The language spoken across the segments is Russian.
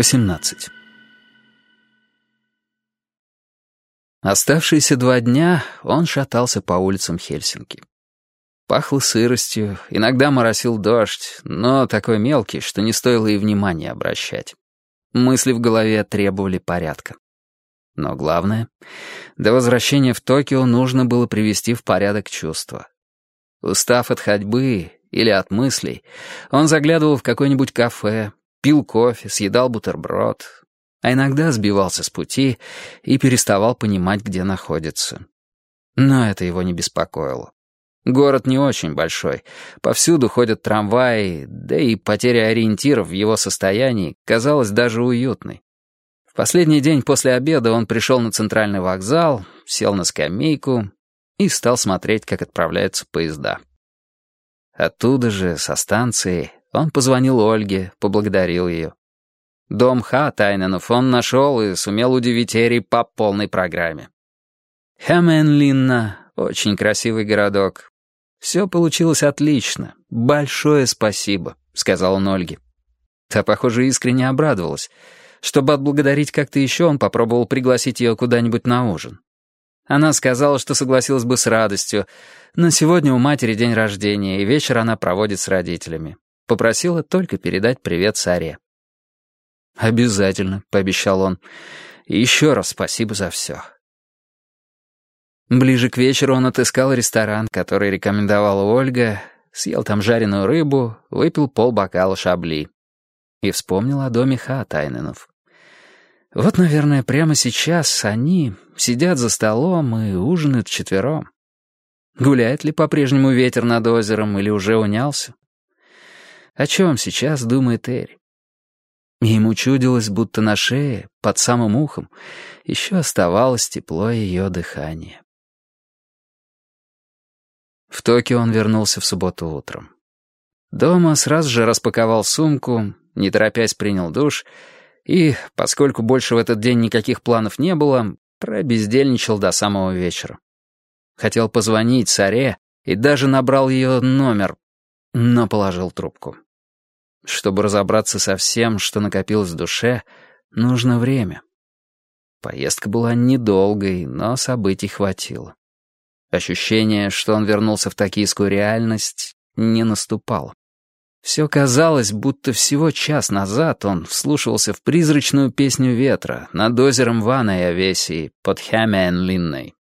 18. Оставшиеся два дня он шатался по улицам Хельсинки. Пахло сыростью, иногда моросил дождь, но такой мелкий, что не стоило и внимания обращать. Мысли в голове требовали порядка. Но главное, до возвращения в Токио нужно было привести в порядок чувства. Устав от ходьбы или от мыслей, он заглядывал в какое-нибудь кафе, пил кофе, съедал бутерброд, а иногда сбивался с пути и переставал понимать, где находится. Но это его не беспокоило. Город не очень большой, повсюду ходят трамваи, да и потеря ориентиров в его состоянии казалась даже уютной. В последний день после обеда он пришел на центральный вокзал, сел на скамейку и стал смотреть, как отправляются поезда. Оттуда же, со станции, он позвонил Ольге, поблагодарил ее. Дом Ха Тайненов он нашел и сумел удивить Эри по полной программе. Хэмэнлинна — очень красивый городок. Все получилось отлично. Большое спасибо, — сказал он Ольге. Та, похоже, искренне обрадовалась. Чтобы отблагодарить как-то еще, он попробовал пригласить ее куда-нибудь на ужин. Она сказала, что согласилась бы с радостью, но сегодня у матери день рождения, и вечер она проводит с родителями. Попросила только передать привет Саре. «Обязательно», — пообещал он. «И еще раз спасибо за все». Ближе к вечеру он отыскал ресторан, который рекомендовала Ольга, съел там жареную рыбу, выпил полбокала шабли. И вспомнил о доме Хаатайненов. Вот, наверное, прямо сейчас они сидят за столом и ужинают вчетвером. Гуляет ли по-прежнему ветер над озером или уже унялся? О чем сейчас думает Эри? ему чудилось, будто на шее, под самым ухом, еще оставалось тепло ее дыхания. В Токио он вернулся в субботу утром. Дома сразу же распаковал сумку, не торопясь принял душ и, поскольку больше в этот день никаких планов не было, пробездельничал до самого вечера. Хотел позвонить Саре и даже набрал ее номер, но положил трубку. Чтобы разобраться со всем, что накопилось в душе, нужно время. Поездка была недолгой, но событий хватило. Ощущение, что он вернулся в токийскую реальность, не наступало. Все казалось, будто всего час назад он вслушивался в призрачную песню ветра над озером Вана и Овесии под Хэмэн-Линной.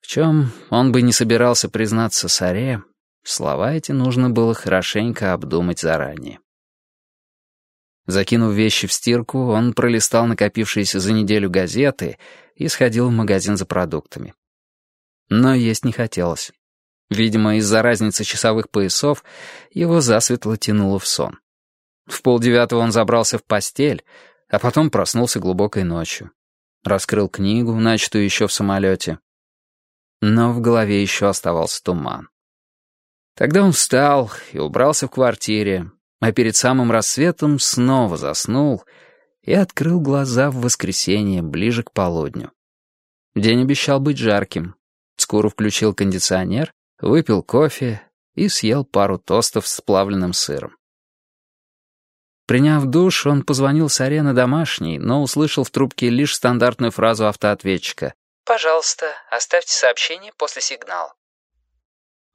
В чем он бы не собирался признаться Саре, слова эти нужно было хорошенько обдумать заранее. Закинув вещи в стирку, он пролистал накопившиеся за неделю газеты и сходил в магазин за продуктами. Но есть не хотелось. Видимо, из-за разницы часовых поясов его засветло тянуло в сон. В полдевятого он забрался в постель, а потом проснулся глубокой ночью. Раскрыл книгу, начатую еще в самолете. Но в голове еще оставался туман. Тогда он встал и убрался в квартире, а перед самым рассветом снова заснул и открыл глаза в воскресенье ближе к полудню. День обещал быть жарким. Скоро включил кондиционер, выпил кофе и съел пару тостов с плавленным сыром. Приняв душ, он позвонил Саре на домашний, но услышал в трубке лишь стандартную фразу автоответчика. «Пожалуйста, оставьте сообщение после сигнала».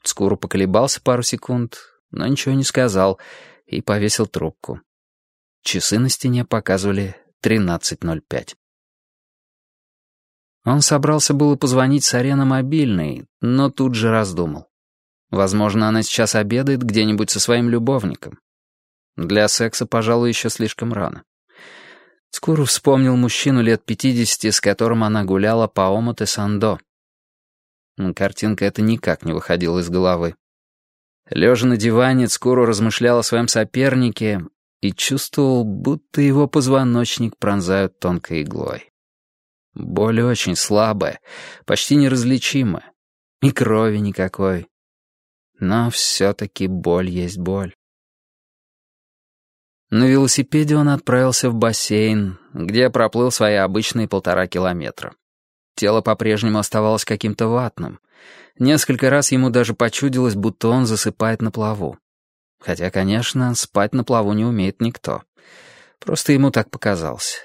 Скоро поколебался пару секунд, но ничего не сказал — и повесил трубку. Часы на стене показывали 13.05. Он собрался было позвонить Саре на мобильный, но тут же раздумал. Возможно, она сейчас обедает где-нибудь со своим любовником. Для секса, пожалуй, еще слишком рано. Скоро вспомнил мужчину лет пятидесяти, с которым она гуляла по омуте Сандо. Картинка эта никак не выходила из головы. Лежа на диване, Цкуру размышлял о своем сопернике и чувствовал, будто его позвоночник пронзают тонкой иглой. Боль очень слабая, почти неразличимая, и крови никакой. Но все-таки боль есть боль. На велосипеде он отправился в бассейн, где проплыл свои обычные полтора километра. Тело по-прежнему оставалось каким-то ватным. Несколько раз ему даже почудилось, будто он засыпает на плаву. Хотя, конечно, спать на плаву не умеет никто. Просто ему так показалось.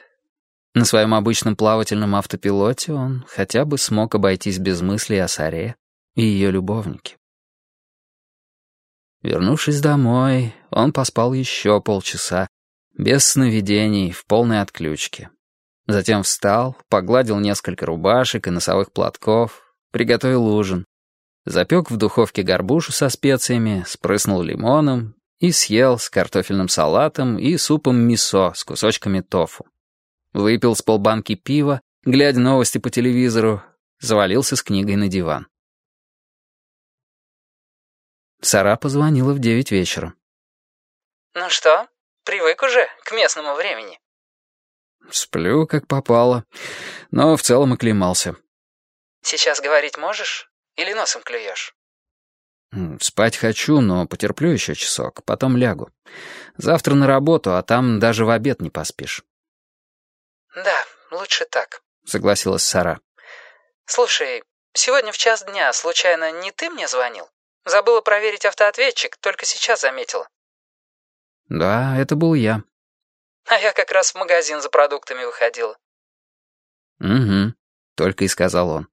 На своем обычном плавательном автопилоте он хотя бы смог обойтись без мыслей о Саре и ее любовнике. Вернувшись домой, он поспал еще полчаса, без сновидений, в полной отключке. Затем встал, погладил несколько рубашек и носовых платков, приготовил ужин. Запек в духовке горбушу со специями, спрыснул лимоном и съел с картофельным салатом и супом мисо с кусочками тофу. Выпил с полбанки пива, глядя новости по телевизору, завалился с книгой на диван. Сара позвонила в девять вечера. «Ну что, привык уже к местному времени?» «Сплю, как попало, но в целом оклемался». «Сейчас говорить можешь или носом клюешь?» «Спать хочу, но потерплю еще часок, потом лягу. Завтра на работу, а там даже в обед не поспишь». «Да, лучше так», — согласилась Сара. «Слушай, сегодня в час дня, случайно, не ты мне звонил? Забыла проверить автоответчик, только сейчас заметила». «Да, это был я». «А я как раз в магазин за продуктами выходила». «Угу», — только и сказал он.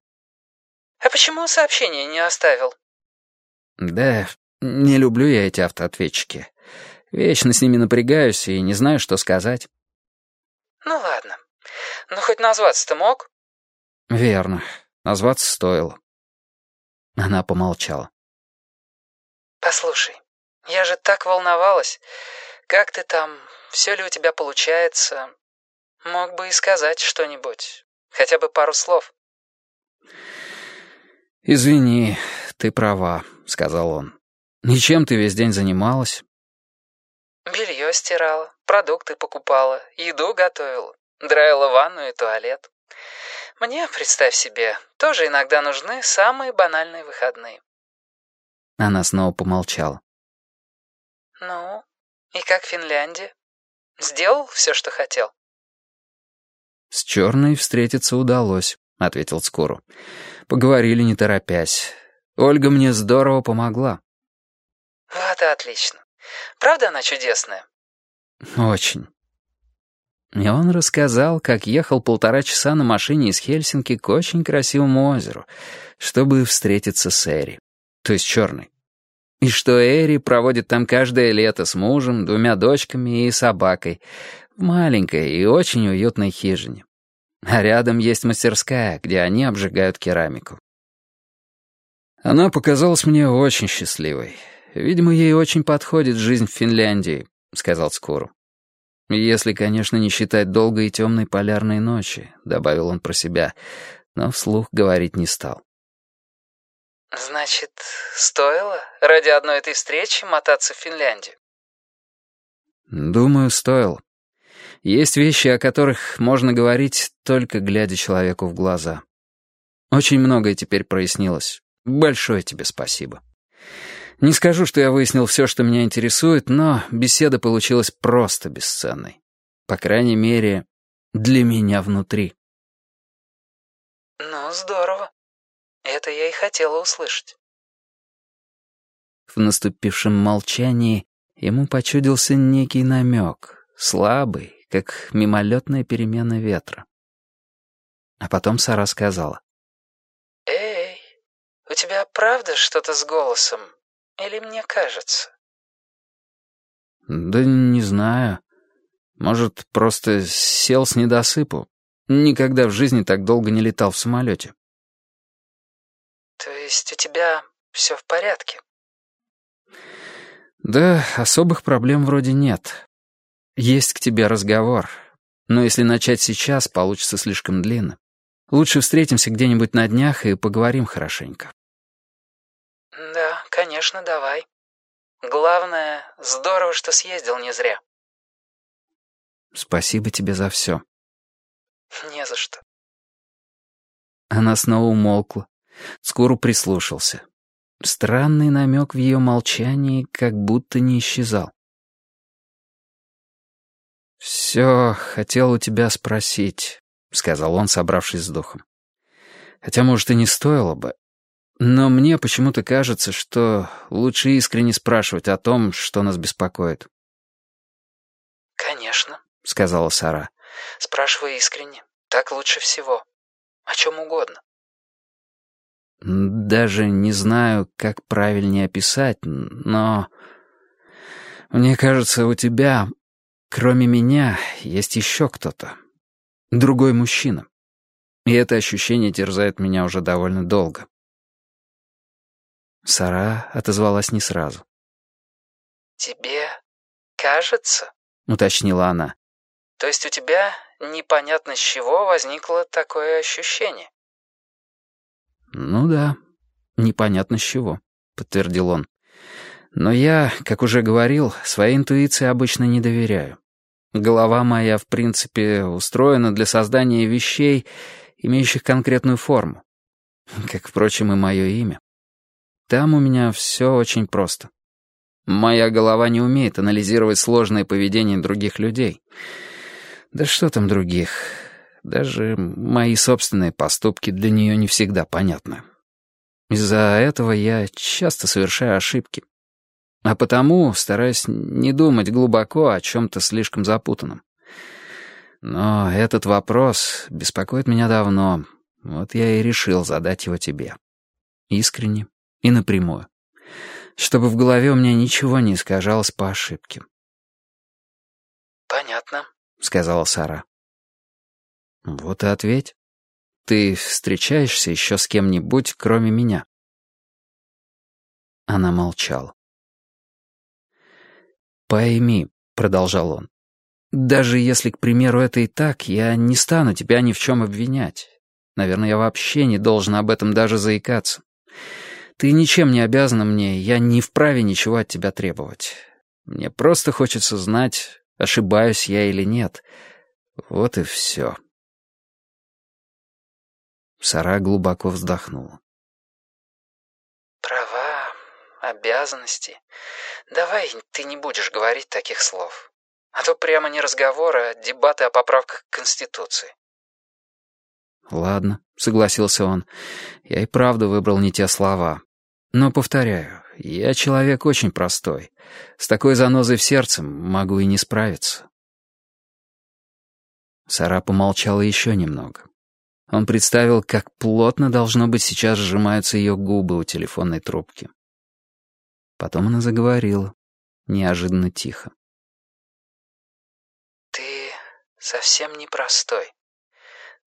«А почему сообщение не оставил?» «Да, не люблю я эти автоответчики. Вечно с ними напрягаюсь и не знаю, что сказать». «Ну ладно. Ну хоть назваться-то мог?» «Верно. Назваться стоило». Она помолчала. «Послушай, я же так волновалась. Как ты там? Все ли у тебя получается? Мог бы и сказать что-нибудь. Хотя бы пару слов». «Извини, ты права», — сказал он. «Ничем ты весь день занималась?» «Белье стирала, продукты покупала, еду готовила, драила ванну и туалет. Мне, представь себе, тоже иногда нужны самые банальные выходные». Она снова помолчала. «Ну, и как Финляндия? Сделал все, что хотел?» «С черной встретиться удалось», — ответил Скору. «Поговорили, не торопясь. Ольга мне здорово помогла». «Вот и отлично. Правда она чудесная?» «Очень». И он рассказал, как ехал полтора часа на машине из Хельсинки к очень красивому озеру, чтобы встретиться с Эри, то есть черной. И что Эри проводит там каждое лето с мужем, двумя дочками и собакой в маленькой и очень уютной хижине. А рядом есть мастерская, где они обжигают керамику. Она показалась мне очень счастливой. Видимо, ей очень подходит жизнь в Финляндии, сказал Скору. Если, конечно, не считать долгой и темной полярной ночи, добавил он про себя, но вслух говорить не стал. Значит, стоило ради одной этой встречи мотаться в Финляндию? Думаю, стоило. Есть вещи, о которых можно говорить, только глядя человеку в глаза. Очень многое теперь прояснилось. Большое тебе спасибо. Не скажу, что я выяснил все, что меня интересует, но беседа получилась просто бесценной. По крайней мере, для меня внутри. Ну, здорово. Это я и хотела услышать. В наступившем молчании ему почудился некий намек, слабый, как мимолетная перемена ветра. А потом Сара сказала. «Эй, у тебя правда что-то с голосом? Или мне кажется?» «Да не знаю. Может, просто сел с недосыпу. Никогда в жизни так долго не летал в самолете». «То есть у тебя все в порядке?» «Да, особых проблем вроде нет. Есть к тебе разговор. Но если начать сейчас, получится слишком длинно. Лучше встретимся где-нибудь на днях и поговорим хорошенько». «Да, конечно, давай. Главное, здорово, что съездил не зря». «Спасибо тебе за все». «Не за что». Она снова умолкла. Скоро прислушался. Странный намек в ее молчании как будто не исчезал. «Все хотел у тебя спросить», — сказал он, собравшись с духом. «Хотя, может, и не стоило бы. Но мне почему-то кажется, что лучше искренне спрашивать о том, что нас беспокоит». «Конечно», — сказала Сара. «Спрашивай искренне. Так лучше всего. О чем угодно». «Даже не знаю, как правильнее описать, но...» «Мне кажется, у тебя, кроме меня, есть еще кто-то. Другой мужчина. И это ощущение терзает меня уже довольно долго». Сара отозвалась не сразу. «Тебе кажется?» — уточнила она. «То есть у тебя непонятно с чего возникло такое ощущение?» «Ну да, непонятно с чего», — подтвердил он. «Но я, как уже говорил, своей интуиции обычно не доверяю. Голова моя, в принципе, устроена для создания вещей, имеющих конкретную форму. Как, впрочем, и мое имя. Там у меня все очень просто. Моя голова не умеет анализировать сложное поведение других людей. Да что там других? Даже мои собственные поступки для нее не всегда понятны. Из-за этого я часто совершаю ошибки. А потому стараюсь не думать глубоко о чем-то слишком запутанном. Но этот вопрос беспокоит меня давно. Вот я и решил задать его тебе. Искренне и напрямую. Чтобы в голове у меня ничего не искажалось по ошибке. «Понятно», — сказала Сара. «Вот и ответь. Ты встречаешься еще с кем-нибудь, кроме меня?» Она молчала. «Пойми», — продолжал он, — «даже если, к примеру, это и так, я не стану тебя ни в чем обвинять. Наверное, я вообще не должен об этом даже заикаться. Ты ничем не обязана мне, я не вправе ничего от тебя требовать. Мне просто хочется знать, ошибаюсь я или нет. Вот и все». Сара глубоко вздохнула. «Права, обязанности. Давай ты не будешь говорить таких слов. А то прямо не разговор, а дебаты о поправках к Конституции». «Ладно», — согласился он. «Я и правда выбрал не те слова. Но, повторяю, я человек очень простой. С такой занозой в сердце могу и не справиться». Сара помолчала еще немного. Он представил, как плотно, должно быть, сейчас сжимаются ее губы у телефонной трубки. Потом она заговорила, неожиданно тихо. «Ты совсем непростой.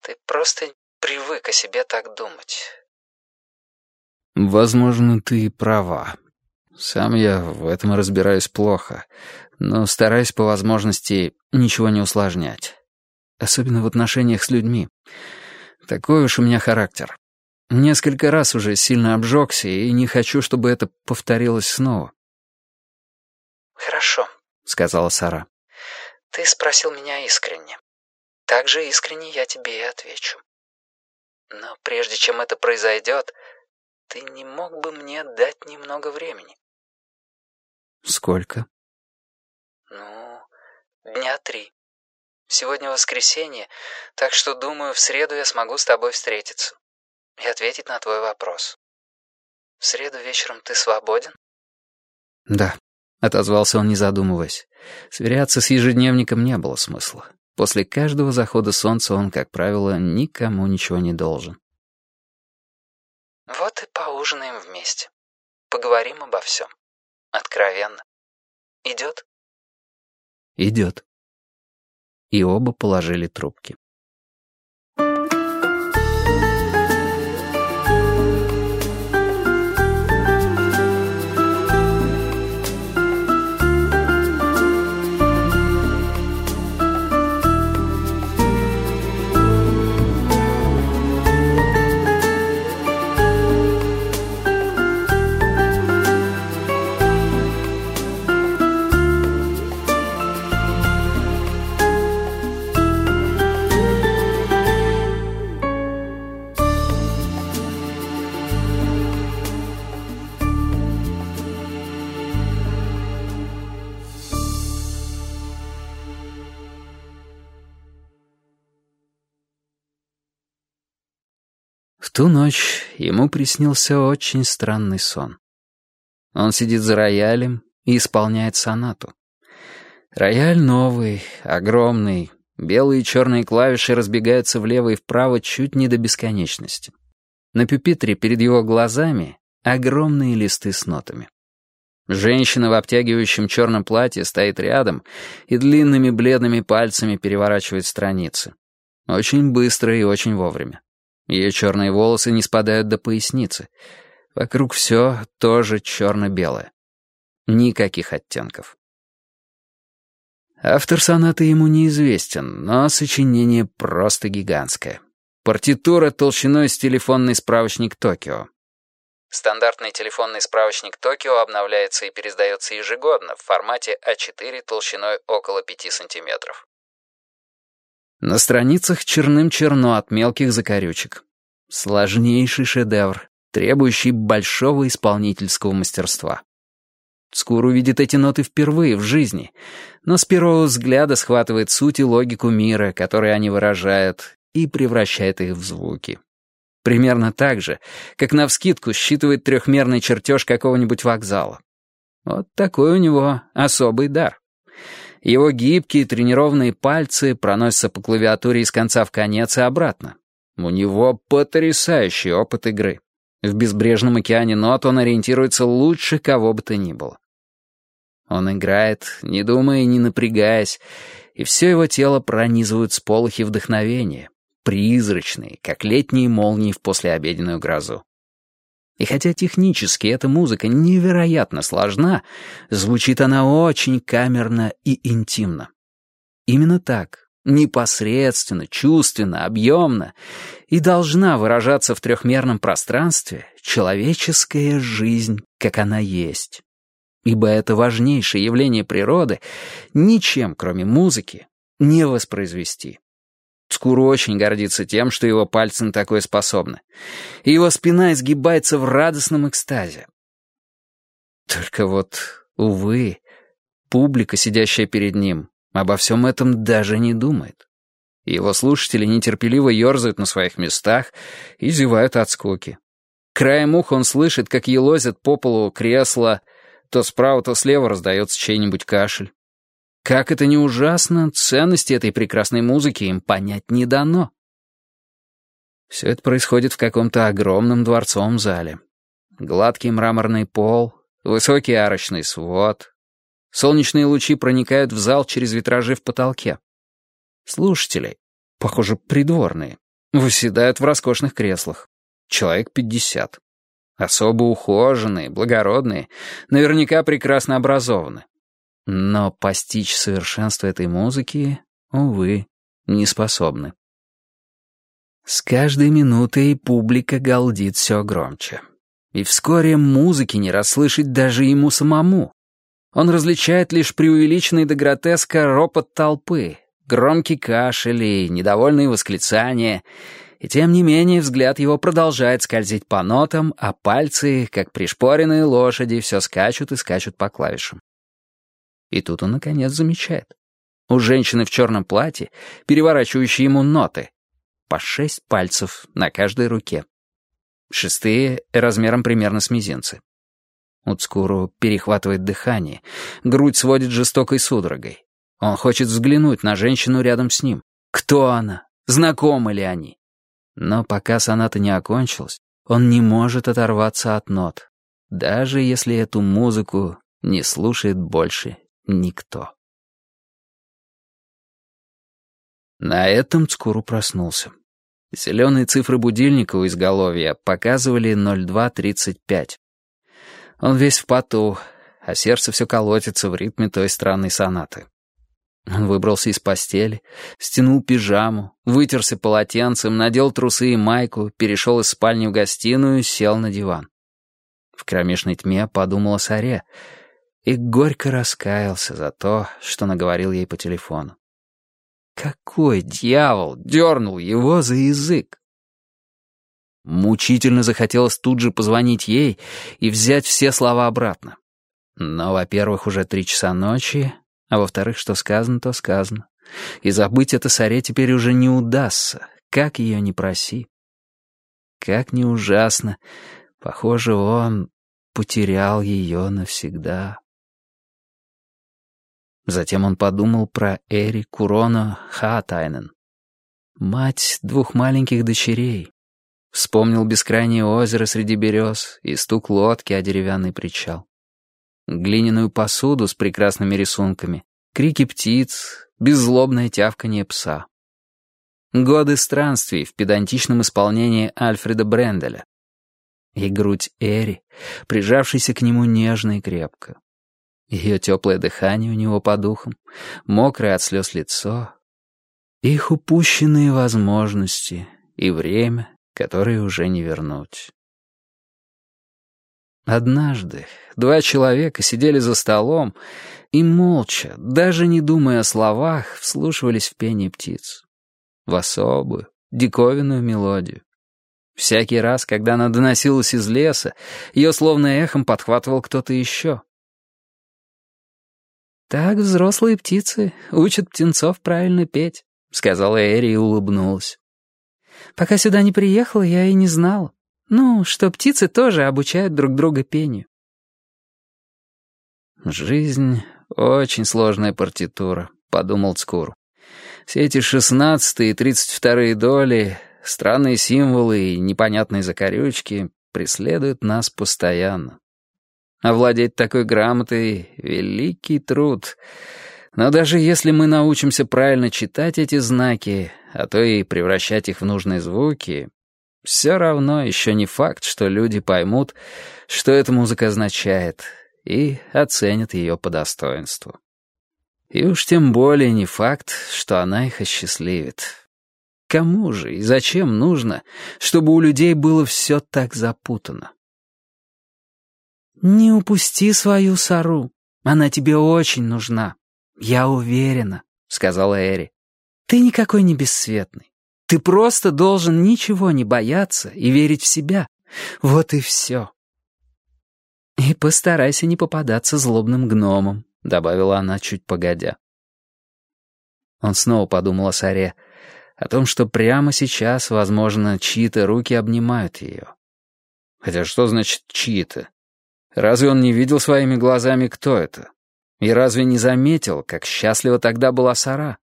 Ты просто привык о себе так думать». «Возможно, ты права. Сам я в этом разбираюсь плохо, но стараюсь по возможности ничего не усложнять. Особенно в отношениях с людьми». Такой уж у меня характер. Несколько раз уже сильно обжегся, и не хочу, чтобы это повторилось снова. «Хорошо», — сказала Сара. «Ты спросил меня искренне. Так же искренне я тебе и отвечу. Но прежде чем это произойдет, ты не мог бы мне дать немного времени?» «Сколько?» «Ну, дня три. Сегодня воскресенье, так что, думаю, в среду я смогу с тобой встретиться и ответить на твой вопрос. В среду вечером ты свободен?» «Да», — отозвался он, не задумываясь. Сверяться с ежедневником не было смысла. После каждого захода солнца он, как правило, никому ничего не должен. «Вот и поужинаем вместе. Поговорим обо всем. Откровенно. Идет?» «Идет» и оба положили трубки. Ту ночь ему приснился очень странный сон. Он сидит за роялем и исполняет сонату. Рояль новый, огромный. Белые и черные клавиши разбегаются влево и вправо чуть не до бесконечности. На пюпитре перед его глазами огромные листы с нотами. Женщина в обтягивающем черном платье стоит рядом и длинными бледными пальцами переворачивает страницы. Очень быстро и очень вовремя. Ее черные волосы не спадают до поясницы. Вокруг все тоже черно-белое. Никаких оттенков. Автор сонаты ему неизвестен, но сочинение просто гигантское. Партитура толщиной с телефонный справочник Токио. Стандартный телефонный справочник Токио обновляется и пересдается ежегодно в формате А4 толщиной около 5 сантиметров. На страницах черным-черно от мелких закорючек. Сложнейший шедевр, требующий большого исполнительского мастерства. Скур увидит эти ноты впервые в жизни, но с первого взгляда схватывает суть и логику мира, который они выражают, и превращает их в звуки. Примерно так же, как навскидку считывает трехмерный чертеж какого-нибудь вокзала. Вот такой у него особый дар. Его гибкие тренированные пальцы проносятся по клавиатуре из конца в конец и обратно. У него потрясающий опыт игры. В безбрежном океане нот он ориентируется лучше кого бы то ни было. Он играет, не думая и не напрягаясь, и все его тело пронизывают сполохи вдохновения, призрачные, как летние молнии в послеобеденную грозу. И хотя технически эта музыка невероятно сложна, звучит она очень камерно и интимно. Именно так, непосредственно, чувственно, объемно и должна выражаться в трехмерном пространстве человеческая жизнь, как она есть ибо это важнейшее явление природы ничем, кроме музыки, не воспроизвести. Скуру очень гордится тем, что его пальцы на такое способны, и его спина изгибается в радостном экстазе. Только вот, увы, публика, сидящая перед ним, обо всем этом даже не думает. Его слушатели нетерпеливо ерзают на своих местах и зевают от скуки. Краем уха он слышит, как елозят по полу кресла, то справа, то слева раздается чей-нибудь кашель. Как это не ужасно, ценности этой прекрасной музыки им понять не дано. Все это происходит в каком-то огромном дворцовом зале. Гладкий мраморный пол, высокий арочный свод. Солнечные лучи проникают в зал через витражи в потолке. Слушатели, похоже, придворные, выседают в роскошных креслах. Человек пятьдесят. Особо ухоженные, благородные, наверняка прекрасно образованы. Но постичь совершенство этой музыки, увы, не способны. С каждой минутой публика галдит все громче. И вскоре музыки не расслышать даже ему самому. Он различает лишь преувеличенный до гротеска ропот толпы, громкий кашель и недовольные восклицания — и тем не менее взгляд его продолжает скользить по нотам, а пальцы, как пришпоренные лошади, все скачут и скачут по клавишам. И тут он, наконец, замечает. У женщины в черном платье, переворачивающей ему ноты, по шесть пальцев на каждой руке. Шестые размером примерно с мизинцы. Уцкуру перехватывает дыхание, грудь сводит жестокой судорогой. Он хочет взглянуть на женщину рядом с ним. Кто она? Знакомы ли они? Но пока соната не окончилась, он не может оторваться от нот, даже если эту музыку не слушает больше никто. На этом Цкуру проснулся. Зеленые цифры будильника у изголовья показывали 02.35. Он весь в поту, а сердце все колотится в ритме той странной сонаты. Он выбрался из постели, стянул пижаму, вытерся полотенцем, надел трусы и майку, перешел из спальни в гостиную, сел на диван. В кромешной тьме подумал о Саре и горько раскаялся за то, что наговорил ей по телефону. Какой дьявол дернул его за язык? Мучительно захотелось тут же позвонить ей и взять все слова обратно. Но, во-первых, уже три часа ночи, а во-вторых, что сказано, то сказано. И забыть это Саре теперь уже не удастся, как ее не проси. Как не ужасно. Похоже, он потерял ее навсегда. Затем он подумал про Эри Куроно Хаатайнен, мать двух маленьких дочерей. Вспомнил бескрайнее озеро среди берез и стук лодки о деревянный причал. Глиняную посуду с прекрасными рисунками, крики птиц, беззлобное тявканье пса. Годы странствий в педантичном исполнении Альфреда Бренделя. И грудь Эри, прижавшейся к нему нежно и крепко. Ее теплое дыхание у него по духам, мокрое от слез лицо. Их упущенные возможности и время, которое уже не вернуть. Однажды два человека сидели за столом и молча, даже не думая о словах, вслушивались в пение птиц. В особую, диковинную мелодию. Всякий раз, когда она доносилась из леса, ее словно эхом подхватывал кто-то еще. «Так взрослые птицы учат птенцов правильно петь», — сказала Эри и улыбнулась. «Пока сюда не приехала, я и не знала. Ну, что птицы тоже обучают друг друга пению». «Жизнь — очень сложная партитура», — подумал Цкур. «Все эти шестнадцатые и тридцать вторые доли, странные символы и непонятные закорючки преследуют нас постоянно. Овладеть такой грамотой — великий труд. Но даже если мы научимся правильно читать эти знаки, а то и превращать их в нужные звуки, все равно еще не факт, что люди поймут, что эта музыка означает, и оценят ее по достоинству. И уж тем более не факт, что она их осчастливит. Кому же и зачем нужно, чтобы у людей было все так запутано? «Не упусти свою Сару. Она тебе очень нужна. Я уверена», — сказала Эри. «Ты никакой не бесцветный. Ты просто должен ничего не бояться и верить в себя. Вот и все». «И постарайся не попадаться злобным гномом», — добавила она чуть погодя. Он снова подумал о Саре, о том, что прямо сейчас, возможно, чьи-то руки обнимают ее. Хотя что значит «чьи-то»? Разве он не видел своими глазами, кто это? И разве не заметил, как счастлива тогда была Сара?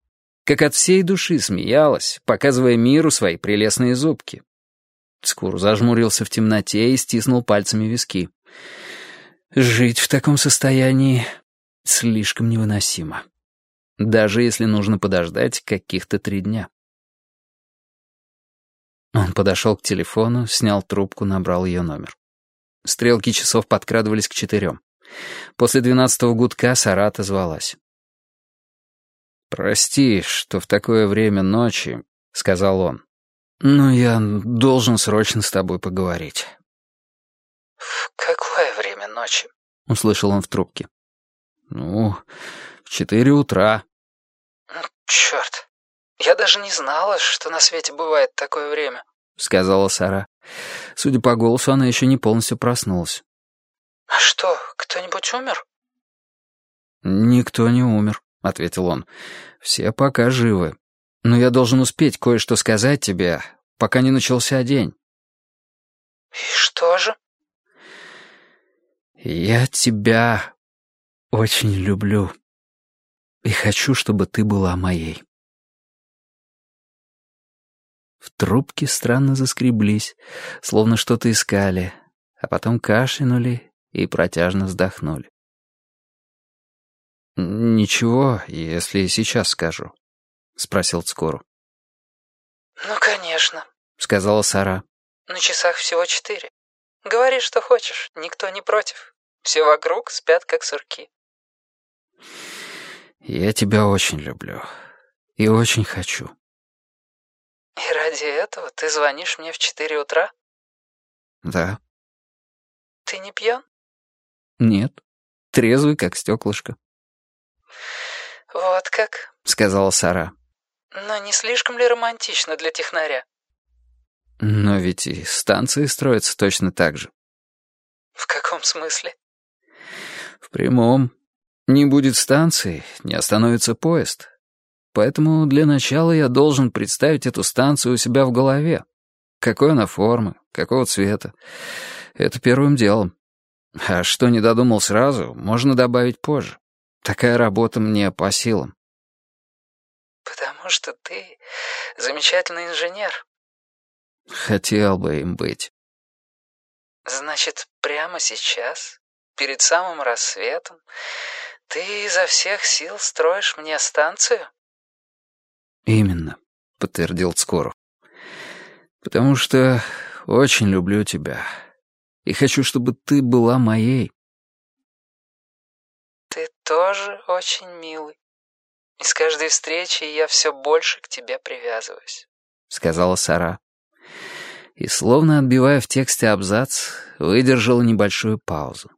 Как от всей души смеялась, показывая миру свои прелестные зубки. Скур зажмурился в темноте и стиснул пальцами виски. Жить в таком состоянии слишком невыносимо. Даже если нужно подождать каких-то три дня. Он подошел к телефону, снял трубку, набрал ее номер. Стрелки часов подкрадывались к четырем. После двенадцатого гудка Сара звалась. «Прости, что в такое время ночи», — сказал он. «Но я должен срочно с тобой поговорить». «В какое время ночи?» — услышал он в трубке. «Ну, в четыре утра». «Черт, я даже не знала, что на свете бывает такое время», — сказала Сара. Судя по голосу, она еще не полностью проснулась. «А что, кто-нибудь умер?» «Никто не умер», — ответил он. «Все пока живы. Но я должен успеть кое-что сказать тебе, пока не начался день». «И что же?» «Я тебя очень люблю и хочу, чтобы ты была моей». В трубке странно заскреблись, словно что-то искали, а потом кашлянули и протяжно вздохнули. «Ничего, если сейчас скажу», — спросил Цкору. «Ну, конечно», — сказала Сара. «На часах всего четыре. Говори, что хочешь, никто не против. Все вокруг спят, как сурки». «Я тебя очень люблю и очень хочу». «И ради этого ты звонишь мне в четыре утра?» «Да». «Ты не пьян?» «Нет, трезвый, как стеклышко». «Вот как?» — сказала Сара. «Но не слишком ли романтично для технаря?» «Но ведь и станции строятся точно так же». «В каком смысле?» «В прямом. Не будет станции, не остановится поезд. Поэтому для начала я должен представить эту станцию у себя в голове. Какой она формы, какого цвета. Это первым делом. А что не додумал сразу, можно добавить позже. Такая работа мне по силам. Потому что ты замечательный инженер. Хотел бы им быть. Значит, прямо сейчас, перед самым рассветом, ты изо всех сил строишь мне станцию? Именно, подтвердил Скоров. Потому что очень люблю тебя и хочу, чтобы ты была моей. Ты тоже очень милый. И с каждой встречей я все больше к тебе привязываюсь, — сказала Сара. И, словно отбивая в тексте абзац, выдержала небольшую паузу.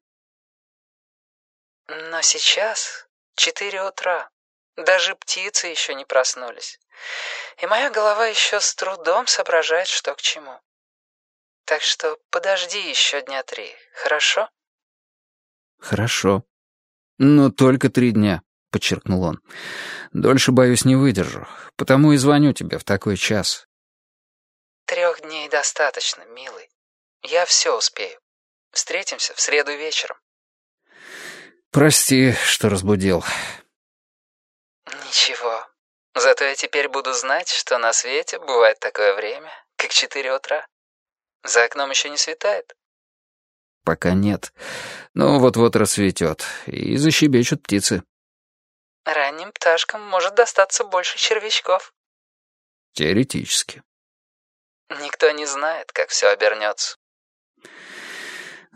Но сейчас четыре утра. Даже птицы еще не проснулись. И моя голова еще с трудом соображает, что к чему. Так что подожди еще дня три, хорошо? Хорошо. Но только три дня, подчеркнул он. Дольше, боюсь, не выдержу. Потому и звоню тебе в такой час. Трех дней достаточно, милый. Я все успею. Встретимся в среду вечером. Прости, что разбудил. Ничего. Зато я теперь буду знать, что на свете бывает такое время, как четыре утра. За окном еще не светает? Пока нет. Но вот-вот рассветет, и защебечут птицы. Ранним пташкам может достаться больше червячков. Теоретически. Никто не знает, как все обернется.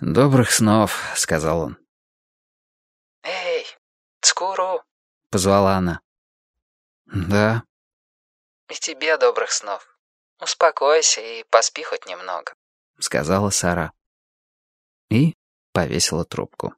«Добрых снов», — сказал он. «Эй, Цкуру!» — позвала она. «Да». «И тебе добрых снов. Успокойся и поспи хоть немного», — сказала Сара. И повесила трубку.